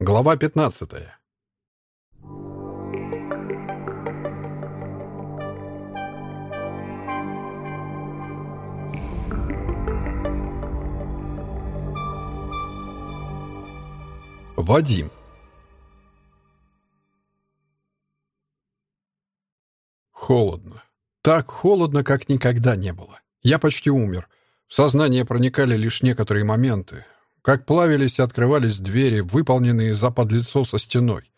Глава 15. Вадим. Холодно. Так холодно, как никогда не было. Я почти умер. В сознание проникали лишь некоторые моменты. Как плавились и открывались двери, выполненные за подлицо со стеной.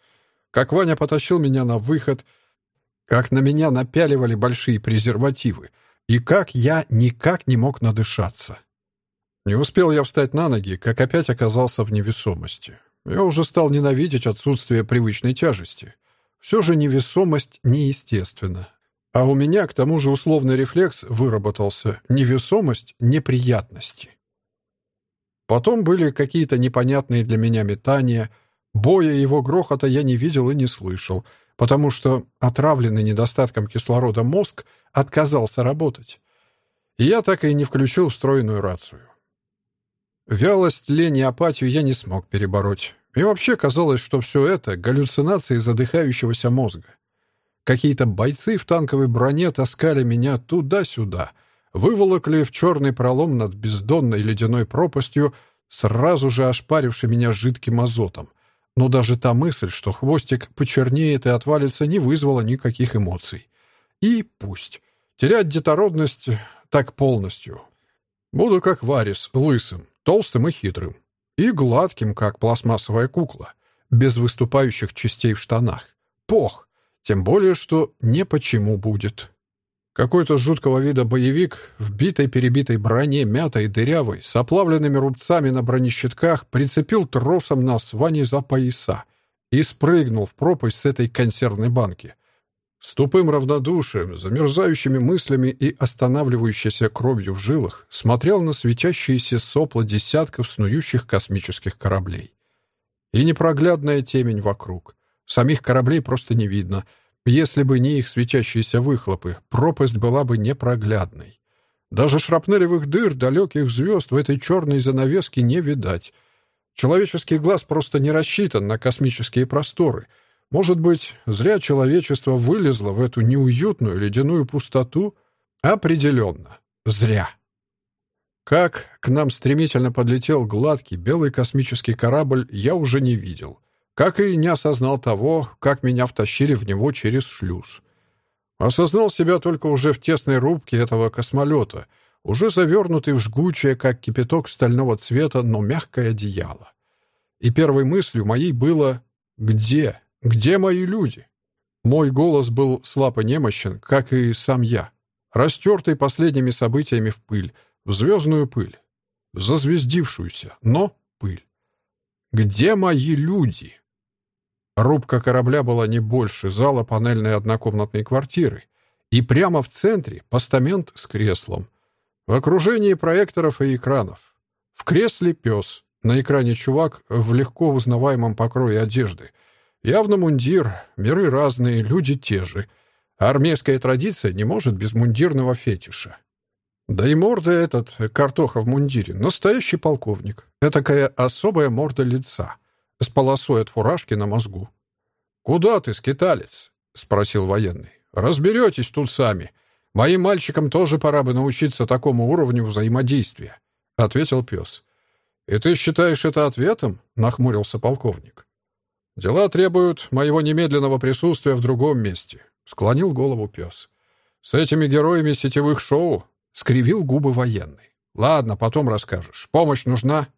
Как Ваня потащил меня на выход. Как на меня напяливали большие презервативы. И как я никак не мог надышаться. Не успел я встать на ноги, как опять оказался в невесомости. Я уже стал ненавидеть отсутствие привычной тяжести. Все же невесомость неестественна. А у меня, к тому же, условный рефлекс выработался. Невесомость неприятности. Потом были какие-то непонятные для меня метания. Боя его грохота я не видел и не слышал, потому что отравленный недостатком кислорода мозг отказался работать. И я так и не включил встроенную рацию. Вялость, лень и апатию я не смог перебороть. И вообще казалось, что все это — галлюцинации задыхающегося мозга. Какие-то бойцы в танковой броне таскали меня туда-сюда, выволокли в черный пролом над бездонной ледяной пропастью, сразу же ошпаривший меня жидким азотом. Но даже та мысль, что хвостик почернеет и отвалится, не вызвала никаких эмоций. И пусть. Терять детородность так полностью. Буду как Варис, лысым, толстым и хитрым. И гладким, как пластмассовая кукла, без выступающих частей в штанах. Пох! Тем более, что не почему будет. Какой-то жуткого вида боевик в битой-перебитой броне, мятой, дырявой, с оплавленными рубцами на бронещитках, прицепил тросом нас Ваней за пояса и спрыгнул в пропасть с этой консервной банки. С тупым равнодушием, замерзающими мыслями и останавливающейся кровью в жилах смотрел на светящиеся сопла десятков снующих космических кораблей. И непроглядная темень вокруг. Самих кораблей просто не видно. Если бы не их светящиеся выхлопы, пропасть была бы непроглядной. Даже шрапнелевых дыр далеких звезд в этой черной занавеске не видать. Человеческий глаз просто не рассчитан на космические просторы. Может быть, зря человечество вылезло в эту неуютную ледяную пустоту? Определенно, зря. Как к нам стремительно подлетел гладкий белый космический корабль, я уже не видел как и не осознал того, как меня втащили в него через шлюз. Осознал себя только уже в тесной рубке этого космолета, уже завернутый в жгучее, как кипяток стального цвета, но мягкое одеяло. И первой мыслью моей было «Где? Где мои люди?» Мой голос был слаб и немощен, как и сам я, растертый последними событиями в пыль, в звездную пыль, зазвездившуюся, но пыль. «Где мои люди?» Рубка корабля была не больше зала панельной однокомнатной квартиры. И прямо в центре постамент с креслом. В окружении проекторов и экранов. В кресле пес. На экране чувак в легко узнаваемом покрое одежды. Явно мундир, миры разные, люди те же. армейская традиция не может без мундирного фетиша. Да и морда этот, картоха в мундире, настоящий полковник. Этакая особая морда лица — с полосой от фуражки на мозгу. «Куда ты, скиталец?» — спросил военный. «Разберетесь тут сами. Моим мальчикам тоже пора бы научиться такому уровню взаимодействия», — ответил пес. «И ты считаешь это ответом?» — нахмурился полковник. «Дела требуют моего немедленного присутствия в другом месте», — склонил голову пес. «С этими героями сетевых шоу?» — скривил губы военный. «Ладно, потом расскажешь. Помощь нужна?»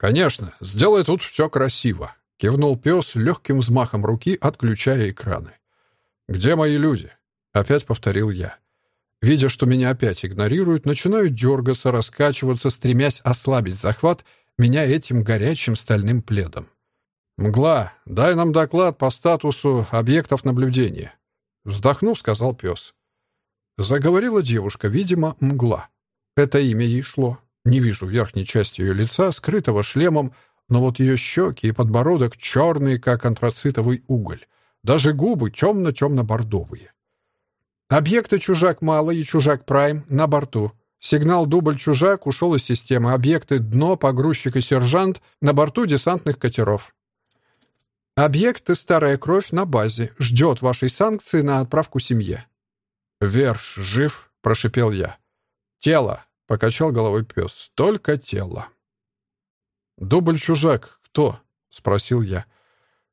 «Конечно, сделай тут все красиво», — кивнул пес легким взмахом руки, отключая экраны. «Где мои люди?» — опять повторил я. Видя, что меня опять игнорируют, начинаю дергаться, раскачиваться, стремясь ослабить захват меня этим горячим стальным пледом. «Мгла, дай нам доклад по статусу объектов наблюдения», — вздохнув, сказал пес. Заговорила девушка, видимо, мгла. Это имя ей шло. Не вижу верхней части ее лица, скрытого шлемом, но вот ее щеки и подбородок черные, как антрацитовый уголь. Даже губы темно-темно-бордовые. Объекты «Чужак Малый» и «Чужак Прайм» на борту. Сигнал «Дубль Чужак» ушел из системы. Объекты «Дно», «Погрузчик» и «Сержант» на борту десантных катеров. Объект «Старая кровь» на базе. Ждет вашей санкции на отправку семье». «Верш жив?» — прошипел я. «Тело», — покачал головой пес. «Только тело». «Дубль чужак кто?» — спросил я.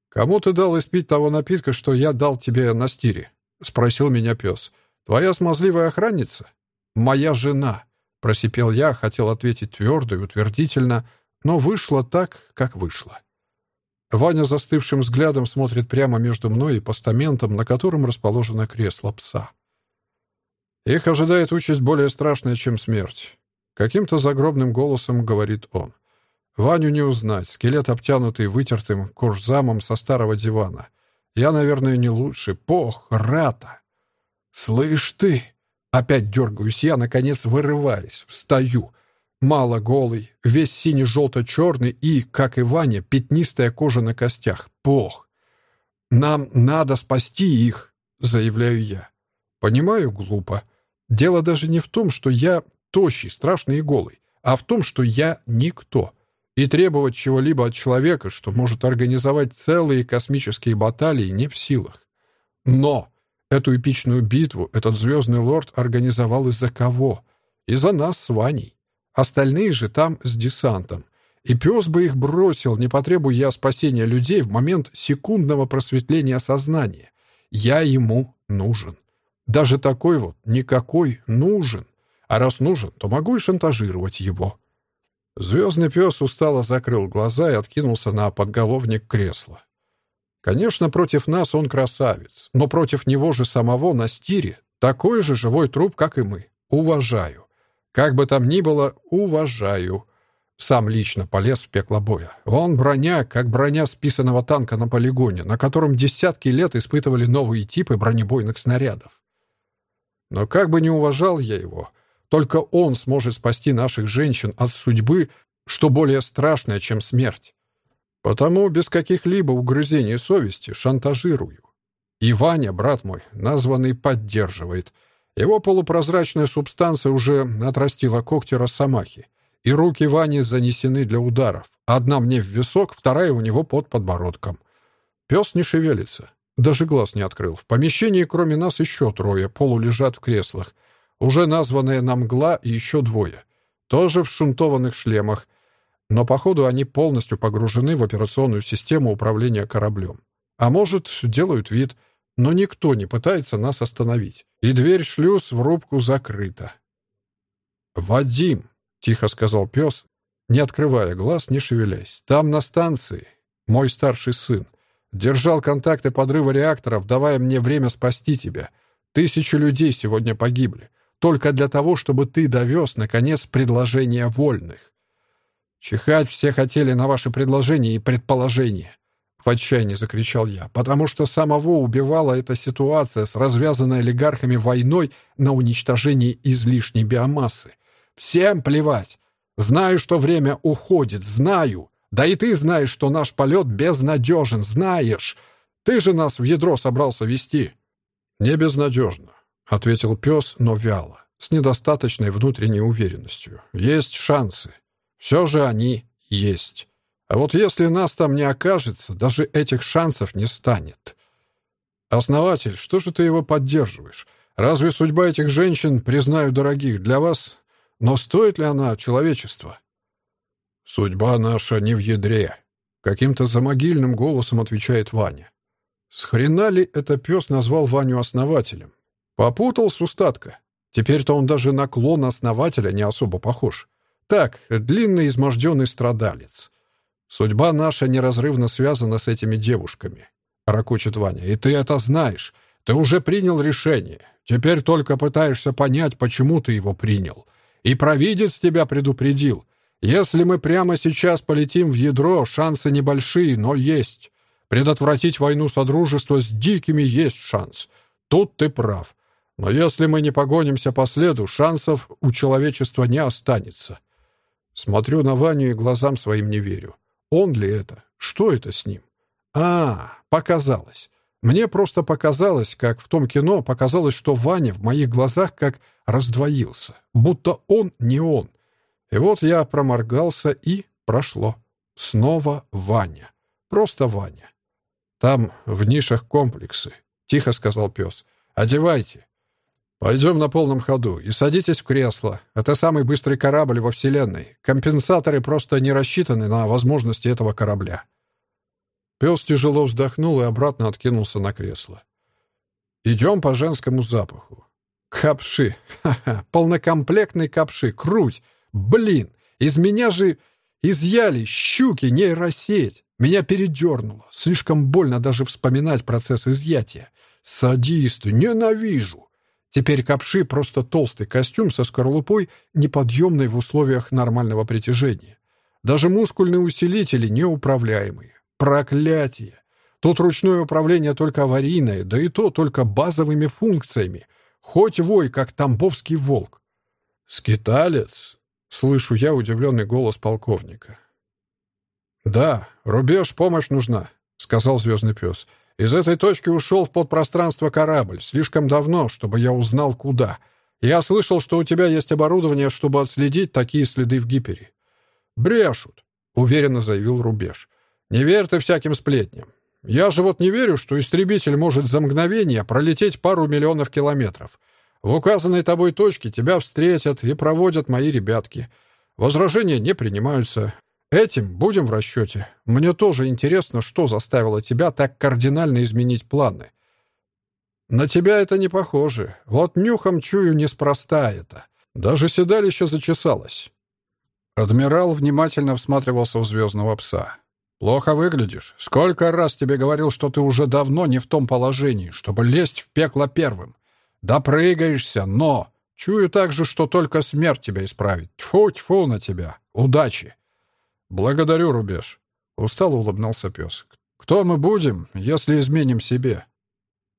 «Кому ты дал испить того напитка, что я дал тебе на стире?» — спросил меня пес. «Твоя смазливая охранница?» «Моя жена», — просипел я, хотел ответить твердо и утвердительно, но вышло так, как вышло. Ваня застывшим взглядом смотрит прямо между мной и постаментом, на котором расположено кресло пса. Их ожидает участь более страшная, чем смерть. Каким-то загробным голосом говорит он. Ваню не узнать, скелет обтянутый вытертым кожзамом со старого дивана. Я, наверное, не лучше. Пох, рата. «Слышь ты!» Опять дергаюсь я, наконец вырываясь, встаю. Мало голый, весь сине-желто-черный и, как и Ваня, пятнистая кожа на костях. Пох! «Нам надо спасти их», — заявляю я. Понимаю, глупо. Дело даже не в том, что я тощий, страшный и голый, а в том, что я никто. И требовать чего-либо от человека, что может организовать целые космические баталии, не в силах. Но эту эпичную битву этот звездный лорд организовал из-за кого? Из-за нас с Ваней. Остальные же там с десантом. И пес бы их бросил, не потребуя я спасения людей в момент секундного просветления сознания. Я ему нужен. Даже такой вот, никакой, нужен. А раз нужен, то могу и шантажировать его. Звездный пес устало закрыл глаза и откинулся на подголовник кресла. Конечно, против нас он красавец, но против него же самого на стире такой же живой труп, как и мы. Уважаю. Как бы там ни было, уважаю. Сам лично полез в пекло боя. Он броня, как броня списанного танка на полигоне, на котором десятки лет испытывали новые типы бронебойных снарядов. Но как бы не уважал я его, только он сможет спасти наших женщин от судьбы, что более страшное, чем смерть. Потому без каких-либо угрызений совести шантажирую. И Ваня, брат мой, названный, поддерживает — его полупрозрачная субстанция уже отрастила когти росомахи, и руки Вани занесены для ударов. Одна мне в висок, вторая у него под подбородком. Пес не шевелится, даже глаз не открыл. В помещении, кроме нас, еще трое, полулежат в креслах. Уже названная нам мгла и еще двое. Тоже в шунтованных шлемах. Но, походу, они полностью погружены в операционную систему управления кораблем. А может, делают вид — но никто не пытается нас остановить, и дверь шлюз в рубку закрыта. «Вадим!» — тихо сказал пес, не открывая глаз, не шевелясь. «Там, на станции, мой старший сын. Держал контакты подрыва реакторов, давая мне время спасти тебя. Тысячи людей сегодня погибли. Только для того, чтобы ты довез, наконец, предложение вольных. Чихать все хотели на ваши предложения и предположения. В отчаянии закричал я, потому что самого убивала эта ситуация с развязанной олигархами войной на уничтожение излишней биомассы. Всем плевать. Знаю, что время уходит, знаю. Да и ты знаешь, что наш полет безнадежен, знаешь. Ты же нас в ядро собрался вести. Не безнадежно, ответил пес, но вяло, с недостаточной внутренней уверенностью. Есть шансы. Все же они есть. А вот если нас там не окажется, даже этих шансов не станет. Основатель, что же ты его поддерживаешь? Разве судьба этих женщин, признаю, дорогих для вас, но стоит ли она человечества? Судьба наша не в ядре, каким-то замогильным голосом отвечает Ваня. С хрена ли это пес назвал Ваню основателем? Попутал с устатка. Теперь-то он даже на клон основателя не особо похож. Так, длинный изможденный страдалец. Судьба наша неразрывно связана с этими девушками», — ракочет Ваня. «И ты это знаешь. Ты уже принял решение. Теперь только пытаешься понять, почему ты его принял. И провидец тебя предупредил. Если мы прямо сейчас полетим в ядро, шансы небольшие, но есть. Предотвратить войну Содружества с дикими есть шанс. Тут ты прав. Но если мы не погонимся по следу, шансов у человечества не останется». Смотрю на Ваню и глазам своим не верю. Он ли это? Что это с ним? А, показалось. Мне просто показалось, как в том кино показалось, что Ваня в моих глазах как раздвоился, будто он не он. И вот я проморгался, и прошло. Снова Ваня. Просто Ваня. Там в нишах комплексы», — тихо сказал пес. «Одевайте. Пойдем на полном ходу и садитесь в кресло. Это самый быстрый корабль во Вселенной. Компенсаторы просто не рассчитаны на возможности этого корабля». Пес тяжело вздохнул и обратно откинулся на кресло. «Идем по женскому запаху. Капши. Ха-ха. Полнокомплектный капши. Круть. Блин. Из меня же изъяли щуки, нейросеть. Меня передернуло. Слишком больно даже вспоминать процесс изъятия. Садисты. Ненавижу. Теперь капши — просто толстый костюм со скорлупой, неподъемный в условиях нормального притяжения. Даже мускульные усилители неуправляемые. Проклятие! Тут ручное управление только аварийное, да и то только базовыми функциями. Хоть вой, как тамбовский волк. «Скиталец?» — слышу я удивленный голос полковника. «Да, рубеж, помощь нужна», — сказал звездный пес. «Из этой точки ушел в подпространство корабль. Слишком давно, чтобы я узнал, куда. Я слышал, что у тебя есть оборудование, чтобы отследить такие следы в гипере». «Брешут», — уверенно заявил Рубеж. «Не верь ты всяким сплетням. Я же вот не верю, что истребитель может за мгновение пролететь пару миллионов километров. В указанной тобой точке тебя встретят и проводят мои ребятки. Возражения не принимаются. Этим будем в расчете. Мне тоже интересно, что заставило тебя так кардинально изменить планы. На тебя это не похоже. Вот нюхом чую неспроста это. Даже седалище зачесалось. Адмирал внимательно всматривался в звездного пса. «Плохо выглядишь. Сколько раз тебе говорил, что ты уже давно не в том положении, чтобы лезть в пекло первым. Допрыгаешься, но... Чую также, что только смерть тебя исправит. Тьфу-тьфу на тебя. Удачи!» «Благодарю, Рубеж», — устало улыбнулся пес. «Кто мы будем, если изменим себе?»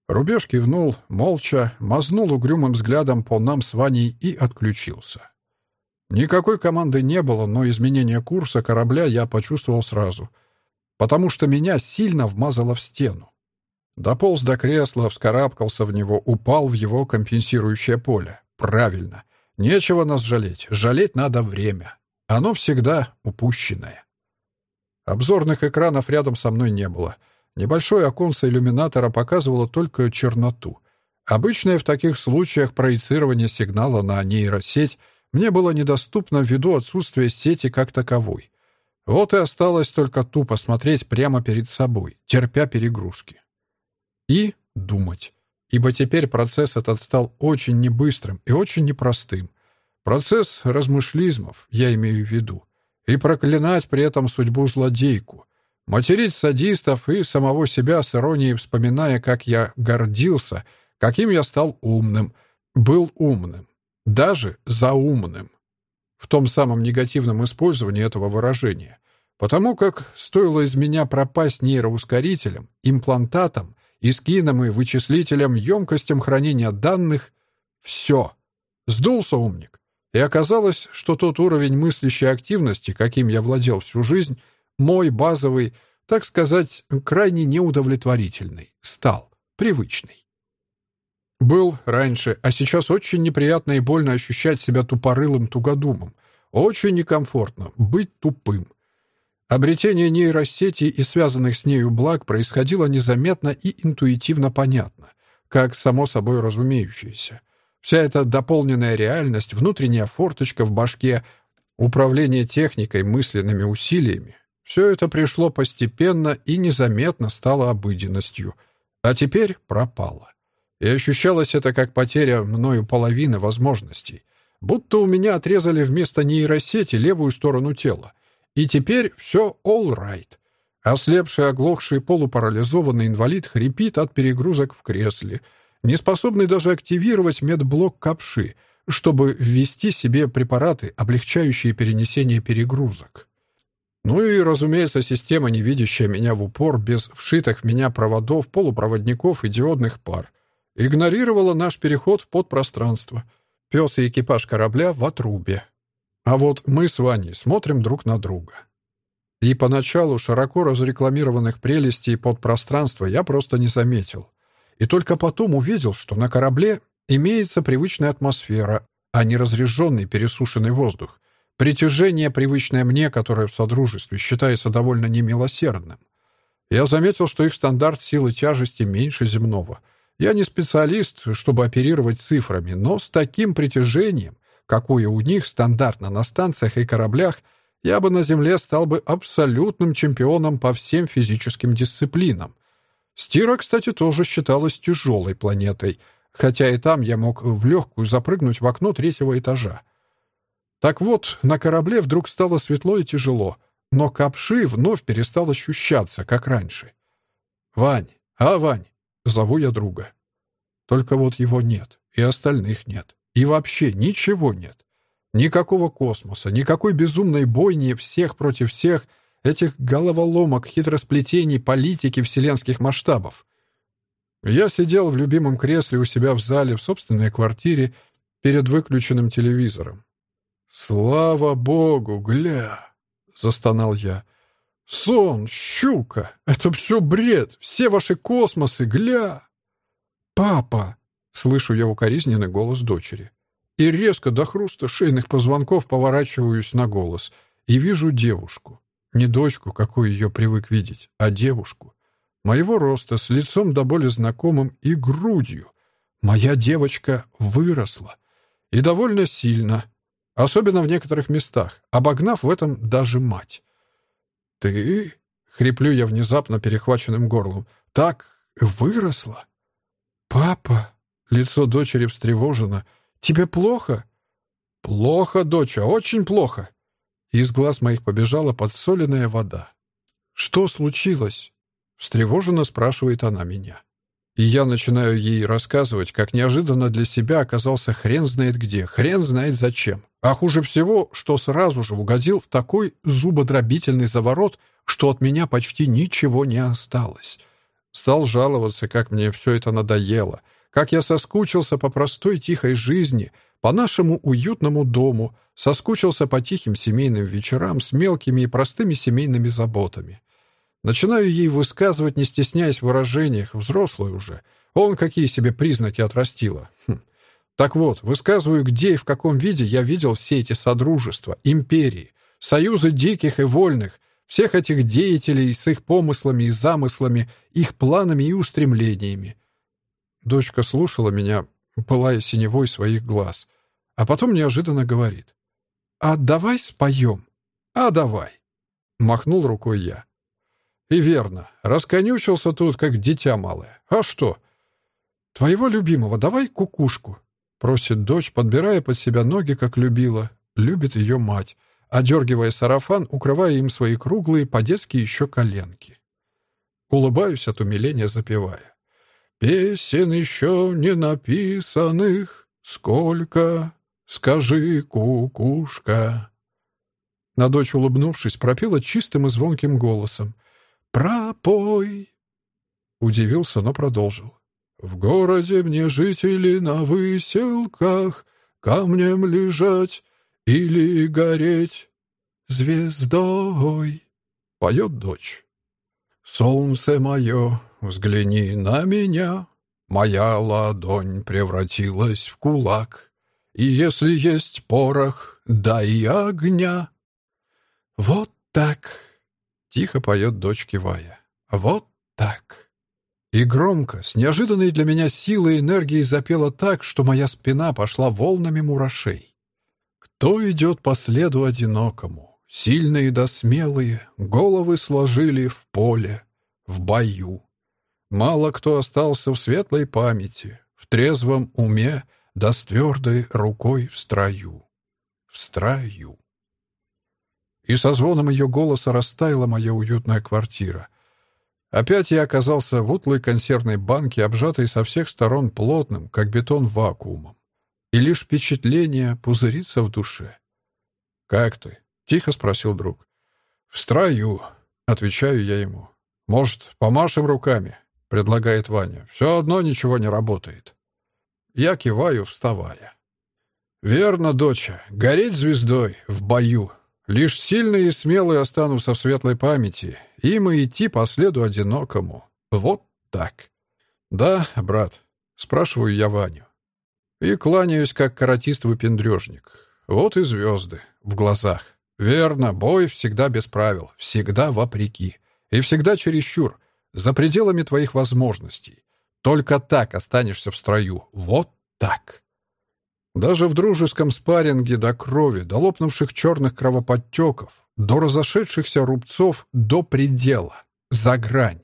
Рубеж кивнул, молча, мазнул угрюмым взглядом по нам с Ваней и отключился. Никакой команды не было, но изменение курса корабля я почувствовал сразу, потому что меня сильно вмазало в стену. Дополз до кресла, вскарабкался в него, упал в его компенсирующее поле. Правильно. Нечего нас жалеть. Жалеть надо время. Оно всегда упущенное. Обзорных экранов рядом со мной не было. Небольшое оконце иллюминатора показывало только черноту. Обычное в таких случаях проецирование сигнала на нейросеть мне было недоступно ввиду отсутствия сети как таковой. Вот и осталось только тупо смотреть прямо перед собой, терпя перегрузки. И думать. Ибо теперь процесс этот стал очень небыстрым и очень непростым. Процесс размышлизмов, я имею в виду. И проклинать при этом судьбу злодейку. Материть садистов и самого себя с иронией вспоминая, как я гордился, каким я стал умным, был умным, даже заумным. В том самом негативном использовании этого выражения. Потому как стоило из меня пропасть нейроускорителем, имплантатом, искином и вычислителем, емкостям хранения данных, все. Сдулся умник. И оказалось, что тот уровень мыслящей активности, каким я владел всю жизнь, мой базовый, так сказать, крайне неудовлетворительный, стал привычный. Был раньше, а сейчас очень неприятно и больно ощущать себя тупорылым тугодумом. Очень некомфортно быть тупым. Обретение нейросети и связанных с нею благ происходило незаметно и интуитивно понятно, как само собой разумеющееся. Вся эта дополненная реальность, внутренняя форточка в башке, управление техникой, мысленными усилиями — все это пришло постепенно и незаметно стало обыденностью, а теперь пропало. И ощущалось это как потеря мною половины возможностей. Будто у меня отрезали вместо нейросети левую сторону тела. И теперь все all right. Ослепший, оглохший, полупарализованный инвалид хрипит от перегрузок в кресле — не способный даже активировать медблок Капши, чтобы ввести себе препараты, облегчающие перенесение перегрузок. Ну и, разумеется, система, не видящая меня в упор, без вшитых в меня проводов, полупроводников и диодных пар, игнорировала наш переход в подпространство. Пес и экипаж корабля в отрубе. А вот мы с Ваней смотрим друг на друга. И поначалу широко разрекламированных прелестей подпространства я просто не заметил и только потом увидел, что на корабле имеется привычная атмосфера, а не разреженный пересушенный воздух, притяжение, привычное мне, которое в Содружестве считается довольно немилосердным. Я заметил, что их стандарт силы тяжести меньше земного. Я не специалист, чтобы оперировать цифрами, но с таким притяжением, какое у них стандартно на станциях и кораблях, я бы на Земле стал бы абсолютным чемпионом по всем физическим дисциплинам. Стира, кстати, тоже считалась тяжелой планетой, хотя и там я мог в легкую запрыгнуть в окно третьего этажа. Так вот, на корабле вдруг стало светло и тяжело — но Капши вновь перестал ощущаться, как раньше. «Вань! А, Вань!» — зову я друга. Только вот его нет, и остальных нет, и вообще ничего нет. Никакого космоса, никакой безумной бойни всех против всех, этих головоломок, хитросплетений, политики вселенских масштабов. Я сидел в любимом кресле у себя в зале, в собственной квартире, перед выключенным телевизором. Слава богу, гля! застонал я. «Сон, щука! Это все бред! Все ваши космосы, гля!» «Папа!» — слышу я укоризненный голос дочери. И резко до хруста шейных позвонков поворачиваюсь на голос и вижу девушку. Не дочку, какую ее привык видеть, а девушку. Моего роста, с лицом до боли знакомым и грудью. Моя девочка выросла. И довольно сильно, Особенно в некоторых местах, обогнав в этом даже мать. «Ты?» — хриплю я внезапно перехваченным горлом. «Так выросла?» «Папа!» — лицо дочери встревожено. «Тебе плохо?» «Плохо, доча, очень плохо!» Из глаз моих побежала подсоленная вода. «Что случилось?» — встревоженно спрашивает она меня. И я начинаю ей рассказывать, как неожиданно для себя оказался хрен знает где, хрен знает зачем. А хуже всего, что сразу же угодил в такой зубодробительный заворот, что от меня почти ничего не осталось. Стал жаловаться, как мне все это надоело, как я соскучился по простой тихой жизни, по нашему уютному дому, соскучился по тихим семейным вечерам с мелкими и простыми семейными заботами. Начинаю ей высказывать, не стесняясь в выражениях, взрослую уже. Он какие себе признаки отрастила. Хм. Так вот, высказываю, где и в каком виде я видел все эти содружества, империи, союзы диких и вольных, всех этих деятелей с их помыслами и замыслами, их планами и устремлениями. Дочка слушала меня, пылая синевой своих глаз, а потом неожиданно говорит. «А давай споем?» «А давай!» — махнул рукой я. И верно, расконючился тут, как дитя малое. А что? Твоего любимого давай кукушку, просит дочь, подбирая под себя ноги, как любила. Любит ее мать, одергивая сарафан, укрывая им свои круглые, по-детски еще коленки. Улыбаюсь от умиления, запевая. «Песен еще не написанных сколько, скажи, кукушка». На дочь, улыбнувшись, пропела чистым и звонким голосом — пропой!» Удивился, но продолжил. «В городе мне жители на выселках, камнем лежать или гореть звездой!» Поет дочь. «Солнце мое, взгляни на меня, Моя ладонь превратилась в кулак, И если есть порох, дай огня!» Вот так Тихо поет дочь кивая. «Вот так». И громко, с неожиданной для меня силой и энергией запела так, что моя спина пошла волнами мурашей. Кто идет по следу одинокому? Сильные да смелые головы сложили в поле, в бою. Мало кто остался в светлой памяти, в трезвом уме, да с твердой рукой в строю. В строю и со звоном ее голоса растаяла моя уютная квартира. Опять я оказался в утлой консервной банке, обжатой со всех сторон плотным, как бетон, вакуумом. И лишь впечатление пузырится в душе. «Как ты?» — тихо спросил друг. «В строю», — отвечаю я ему. «Может, помашем руками?» — предлагает Ваня. «Все одно ничего не работает». Я киваю, вставая. «Верно, доча, гореть звездой в бою Лишь сильные и смелые останутся в светлой памяти, им и идти по следу одинокому. Вот так. «Да, брат», — спрашиваю я Ваню. И кланяюсь, как каратист-выпендрежник. Вот и звезды в глазах. Верно, бой всегда без правил, всегда вопреки. И всегда чересчур, за пределами твоих возможностей. Только так останешься в строю. Вот так. Даже в дружеском спарринге до крови, до лопнувших черных кровоподтеков, до разошедшихся рубцов, до предела, за грань.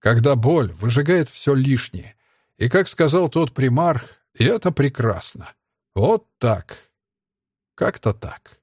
Когда боль выжигает все лишнее. И, как сказал тот примарх, и это прекрасно. Вот так. Как-то так.